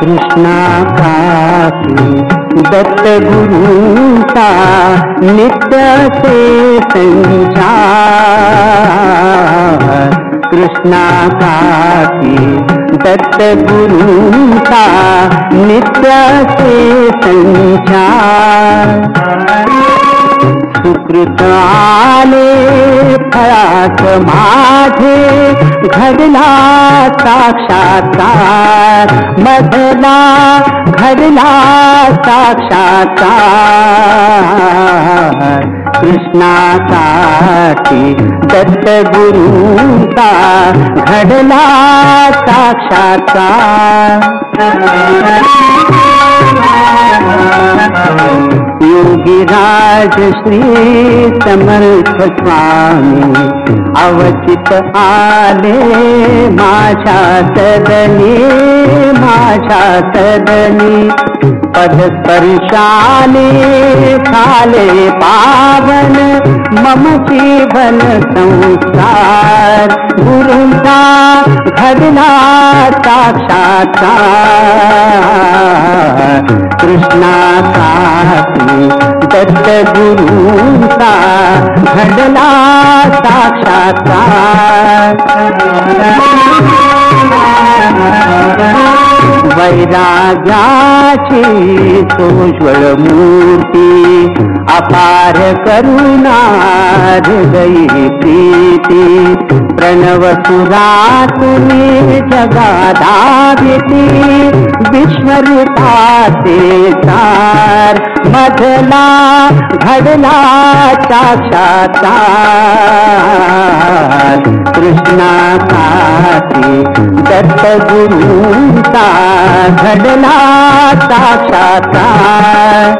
कृष्णा काकी दत्त गुरुता नित्य से संचार। कृष्णा काकी दत्त गुरुता नित्य से संचार। सुकृत आले फळात माझे घडला साक्षात्कार मधला घडला साक्षात्कार दत्त गुरुता घडला साक्षात्कार. योगीराज श्री समर्थ स्वामी अवचित आले, माझ्या सदनी माझ्या सदनी पदस्पर्शाने खाले पावन, मम जीवन संसार, गुरुंचा घडला साक्षात्कार. घडला साक्षात्कार वैराग्याची मूर्ती अपार करुणा हृदयी प्रीती। प्रणव सुरा तुम्ही जगादाविती विश्वरूपाचे चार मधला घडला साक्षात्कार कृष्णासाठी दत्त गुरुंचा घडला साक्षात्कार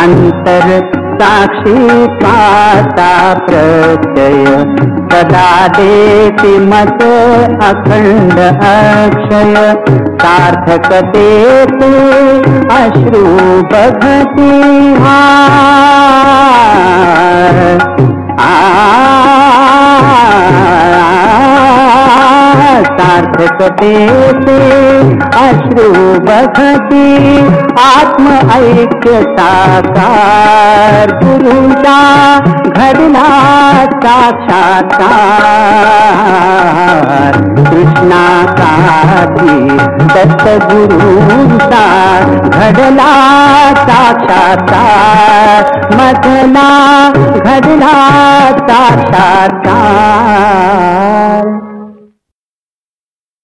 अंतर साक्षी पाता प्रत्यय। सदा देती मत अखंड अक्षय। सार्थकते तू अश्रू बघती सार्थकते ते अश्रू बघती आत्म गुरुचा घडला साक्षात्कार। कृष्णासाठी दत्त गुरुचा घडला साक्षात्कार। मधला साक्षात्कार